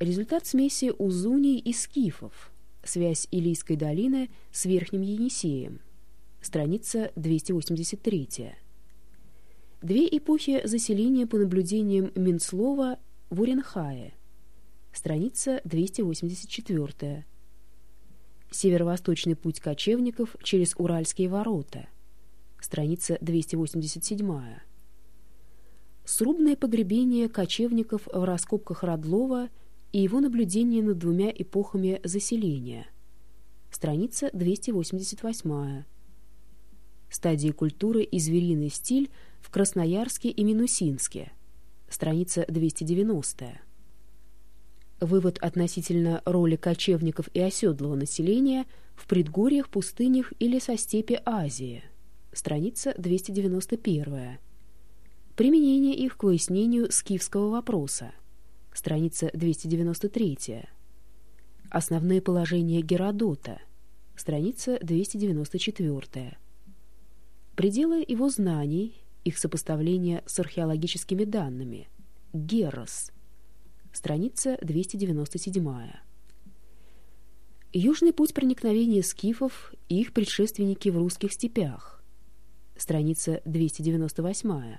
Результат смеси узуней и скифов. Связь Илийской долины с Верхним Енисеем. Страница 283. Две эпохи заселения по наблюдениям Минцлова в Уренхае. Страница 284. Северо-восточный путь кочевников через Уральские ворота. Страница 287. Срубное погребение кочевников в раскопках Родлова и его наблюдение над двумя эпохами заселения. Страница 288. Стадии культуры и звериный стиль в Красноярске и Минусинске. Страница 290. Вывод относительно роли кочевников и оседлого населения в предгорьях, пустынях или состепе Азии. Страница 291. Применение их к выяснению скифского вопроса. Страница 293. Основные положения Геродота. Страница 294. Пределы его знаний, их сопоставление с археологическими данными. Герос. Страница 297. Южный путь проникновения скифов и их предшественники в русских степях. Страница 298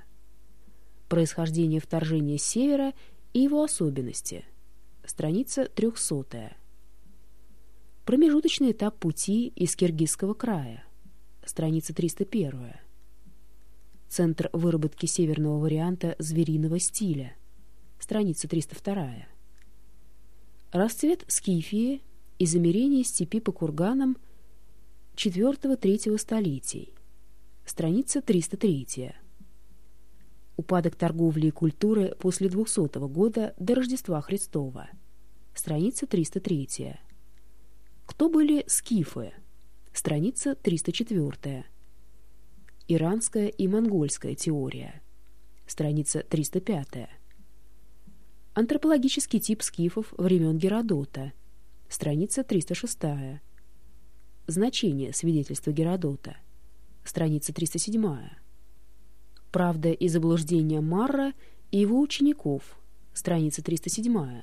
происхождение вторжения с севера и его особенности. Страница 300. Промежуточный этап пути из Киргизского края. Страница 301. Центр выработки северного варианта звериного стиля. Страница 302. Расцвет Скифии и замерение степи по курганам IV-III столетий. Страница 303. Упадок торговли и культуры после 200 года до Рождества Христова. Страница 303. Кто были скифы? Страница 304. Иранская и монгольская теория. Страница 305. Антропологический тип скифов времен Геродота. Страница 306. Значение свидетельства Геродота. Страница 307. «Правда и заблуждение Марра и его учеников», страница 307.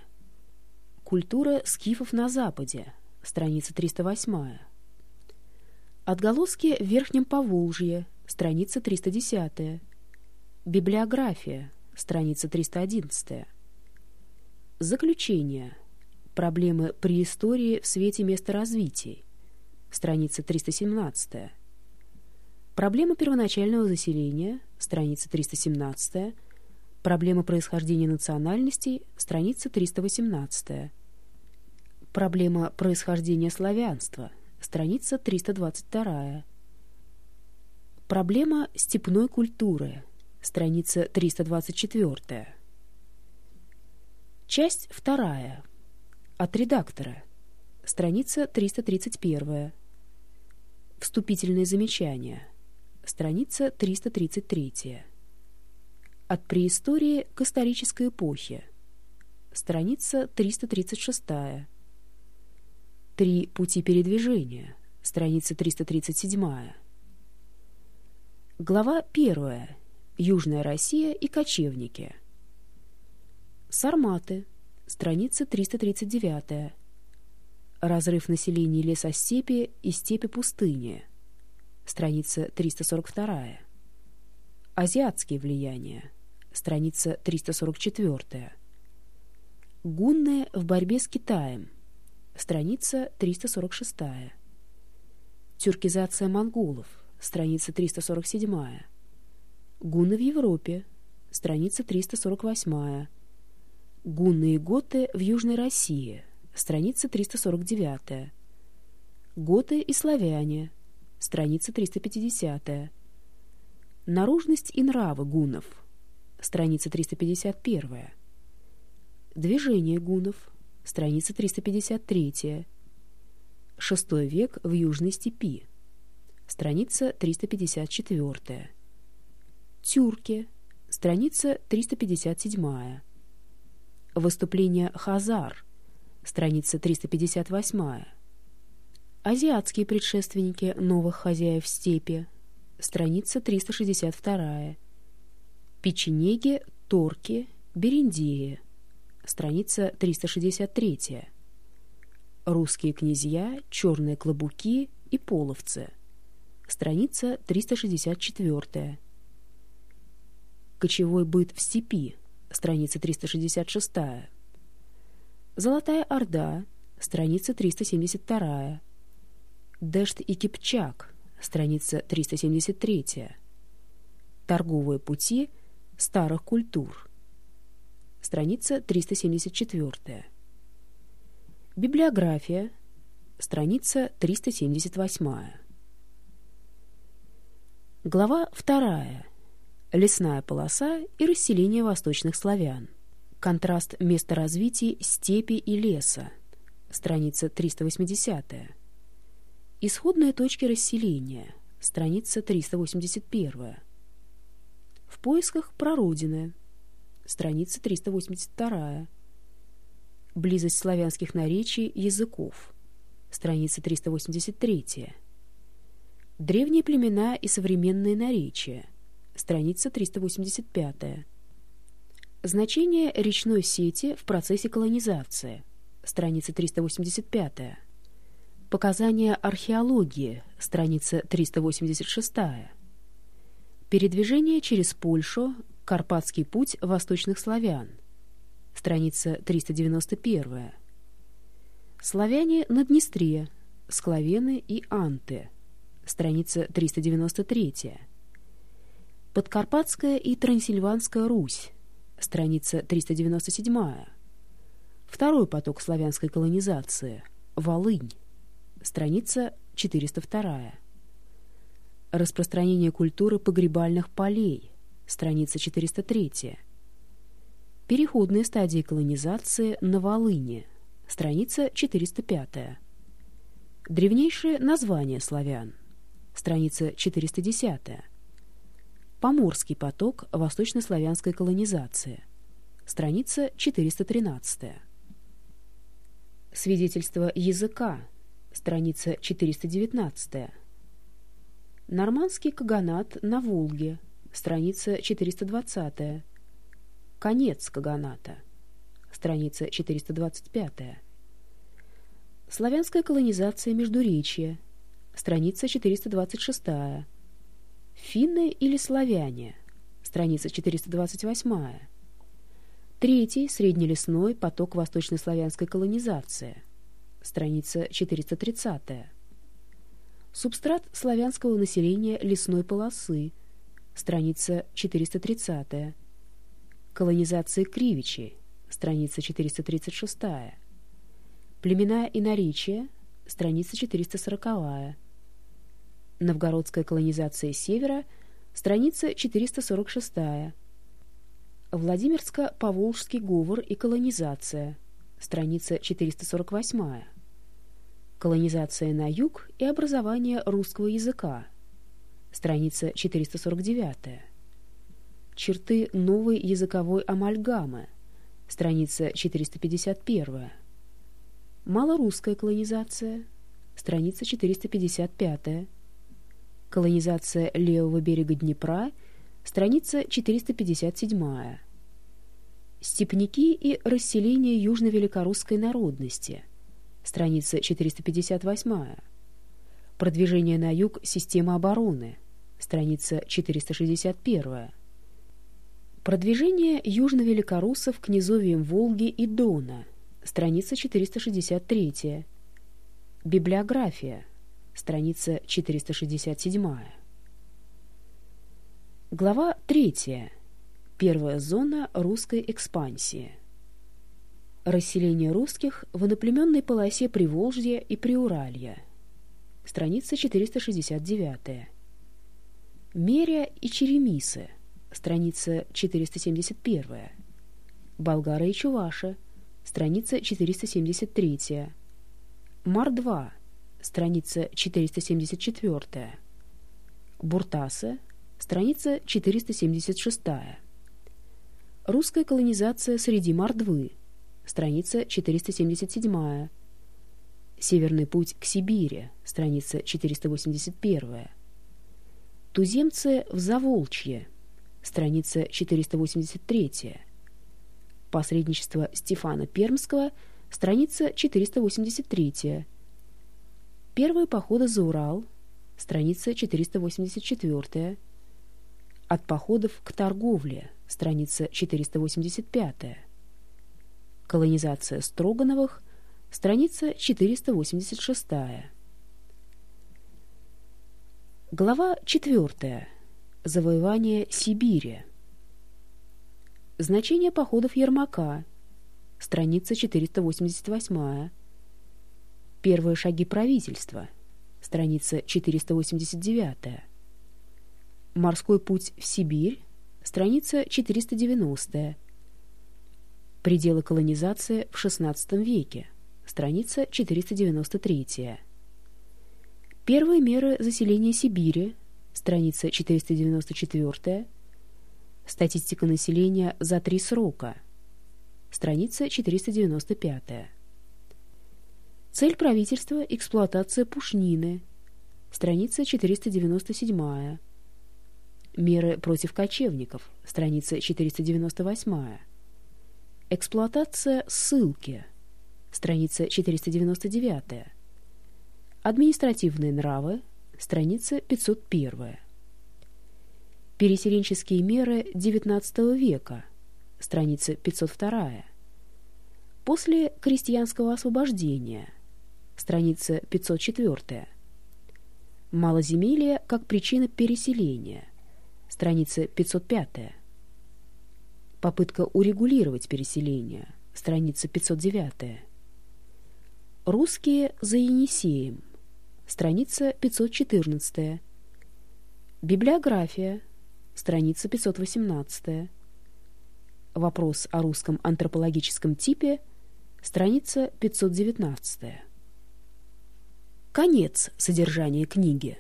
«Культура скифов на Западе», страница 308. «Отголоски в Верхнем Поволжье», страница 310. «Библиография», страница 311. Заключение. Проблемы при истории в свете места развития, страница 317. Проблема первоначального заселения, страница 317, проблема происхождения национальностей, страница 318, проблема происхождения славянства, страница 322, проблема степной культуры, страница 324, часть вторая, от редактора, страница 331, вступительные замечания – страница 333. От преистории к исторической эпохе, страница 336. Три пути передвижения, страница 337. Глава 1. Южная Россия и кочевники. Сарматы, страница 339. Разрыв населения лесостепи и степи-пустыни, страница 342. Азиатские влияния, страница 344. Гунны в борьбе с Китаем, страница 346. Тюркизация монголов, страница 347. Гунны в Европе, страница 348. Гунны и готы в Южной России, страница 349. Готы и славяне, страница 350. Наружность и нравы гунов, страница 351. Движение гунов, страница 353. Шестой век в Южной степи, страница 354. Тюрки, страница 357. Выступление Хазар, страница 358. Азиатские предшественники новых хозяев степи. Страница 362. Печенеги, торки, бериндеи. страница 363. Русские князья, черные клобуки и половцы, страница 364. Кочевой быт в степи, страница 366. Золотая Орда, страница 372. Дешт и Кипчак, страница 373. Торговые пути старых культур, страница 374. Библиография, страница 378. Глава 2. Лесная полоса и расселение восточных славян. Контраст месторазбитий степи и леса. Страница 380. Исходные точки расселения. Страница 381. В поисках прародины. Страница 382. Близость славянских наречий языков. Страница 383. Древние племена и современные наречия. Страница 385. Значение речной сети в процессе колонизации. Страница 385. Показания археологии. Страница 386. Передвижение через Польшу. Карпатский путь восточных славян. Страница 391. Славяне на Днестре. Склавены и Анты. Страница 393. Подкарпатская и Трансильванская Русь страница 397. Второй поток славянской колонизации. Волынь, страница 402. Распространение культуры погребальных полей, страница 403. Переходные стадии колонизации на Волыне, страница 405. Древнейшее название славян, страница 410. Поморский поток восточнославянской колонизации. Страница 413. Свидетельство языка. Страница 419. Нормандский каганат на Волге. Страница 420. Конец каганата. Страница 425. Славянская колонизация Междуречья. Страница 426. Финны или славяне? Страница 428. Третий, среднелесной, поток восточнославянской колонизации. Страница 430. Субстрат славянского населения лесной полосы. Страница 430. Колонизация Кривичей. Страница 436. Племена и наречия. Страница 440. Новгородская колонизация севера, страница 446. Владимирско-Поволжский говор и колонизация, страница 448. Колонизация на юг и образование русского языка, страница 449. Черты новой языковой амальгамы, страница 451. Малорусская колонизация, страница 455. Колонизация левого берега Днепра, страница 457. Степняки и расселение южно-великорусской народности, страница 458. Продвижение на юг системы обороны, страница 461. Продвижение южно-великорусов к низовьям Волги и Дона, страница 463. Библиография, страница 467. Глава 3. Первая зона русской экспансии. Расселение русских в иноплеменной полосе Приволжья и Приуралья. Страница 469. Меря и Черемисы. Страница 471. Болгары и Чуваши. Страница 473. Мар-2 страница 474. Буртасы, страница 476. Русская колонизация среди Мордвы, страница 477. Северный путь к Сибири, страница 481. Туземцы в Заволчье, страница 483. Посредничество Стефана Пермского, страница 483. Первые походы за Урал, страница 484. От походов к торговле, страница 485. Колонизация Строгановых, страница 486. Глава 4. Завоевание Сибири. Значение походов Ермака. Страница 488. Первые шаги правительства. Страница 489. Морской путь в Сибирь. Страница 490. Пределы колонизации в XVI веке. Страница 493. Первые меры заселения Сибири. Страница 494. Статистика населения за три срока. Страница 495. Цель правительства – эксплуатация пушнины. Страница 497. Меры против кочевников. Страница 498. Эксплуатация ссылки. Страница 499. Административные нравы. Страница 501. Переселенческие меры XIX века. Страница 502. После крестьянского освобождения. Страница 504. Малоземелье как причина переселения. Страница 505. Попытка урегулировать переселение. Страница 509. Русские за Енисеем. Страница 514. Библиография страница 518. Вопрос о русском антропологическом типе, страница 519. Конец содержания книги.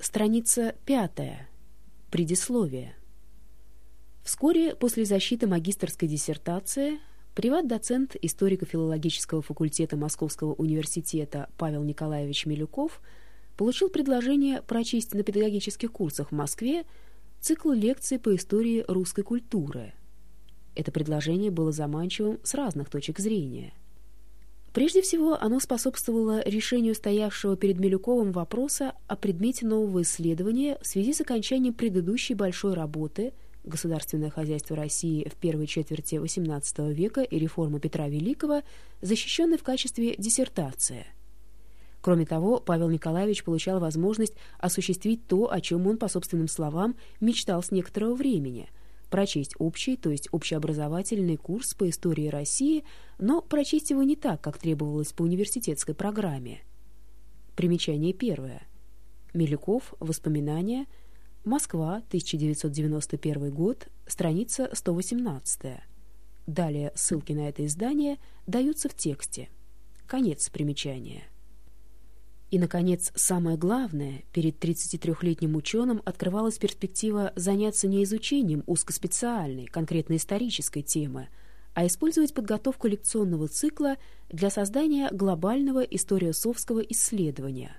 Страница 5. Предисловие. Вскоре после защиты магистрской диссертации приват-доцент историко-филологического факультета Московского университета Павел Николаевич Милюков – получил предложение прочесть на педагогических курсах в Москве цикл лекций по истории русской культуры. Это предложение было заманчивым с разных точек зрения. Прежде всего, оно способствовало решению стоявшего перед Милюковым вопроса о предмете нового исследования в связи с окончанием предыдущей большой работы «Государственное хозяйство России в первой четверти XVIII века и реформа Петра Великого», защищенной в качестве диссертации – Кроме того, Павел Николаевич получал возможность осуществить то, о чем он, по собственным словам, мечтал с некоторого времени – прочесть общий, то есть общеобразовательный курс по истории России, но прочесть его не так, как требовалось по университетской программе. Примечание первое. Милюков. Воспоминания. Москва. 1991 год. Страница 118. Далее ссылки на это издание даются в тексте. Конец примечания. И, наконец, самое главное, перед 33-летним ученым открывалась перспектива заняться не изучением узкоспециальной, конкретно исторической темы, а использовать подготовку лекционного цикла для создания глобального историосовского исследования.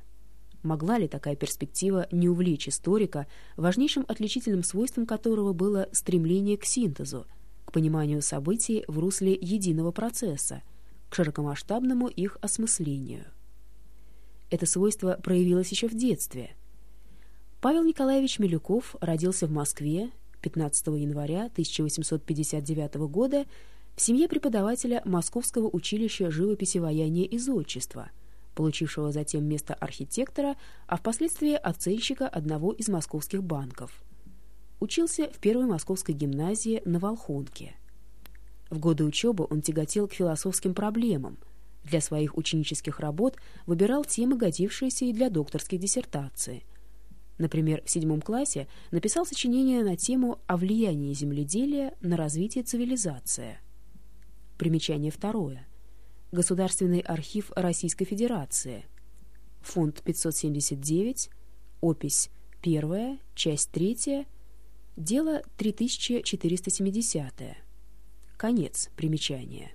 Могла ли такая перспектива не увлечь историка, важнейшим отличительным свойством которого было стремление к синтезу, к пониманию событий в русле единого процесса, к широкомасштабному их осмыслению? Это свойство проявилось еще в детстве. Павел Николаевич Милюков родился в Москве 15 января 1859 года в семье преподавателя Московского училища живописи, ваяния и зодчества, получившего затем место архитектора, а впоследствии оценщика одного из московских банков. Учился в первой московской гимназии на Волхонке. В годы учебы он тяготел к философским проблемам – для своих ученических работ выбирал темы, годившиеся и для докторской диссертации. Например, в седьмом классе написал сочинение на тему о влиянии земледелия на развитие цивилизации. Примечание второе. Государственный архив Российской Федерации. Фонд 579, опись 1, часть 3, дело 3470. Конец примечания.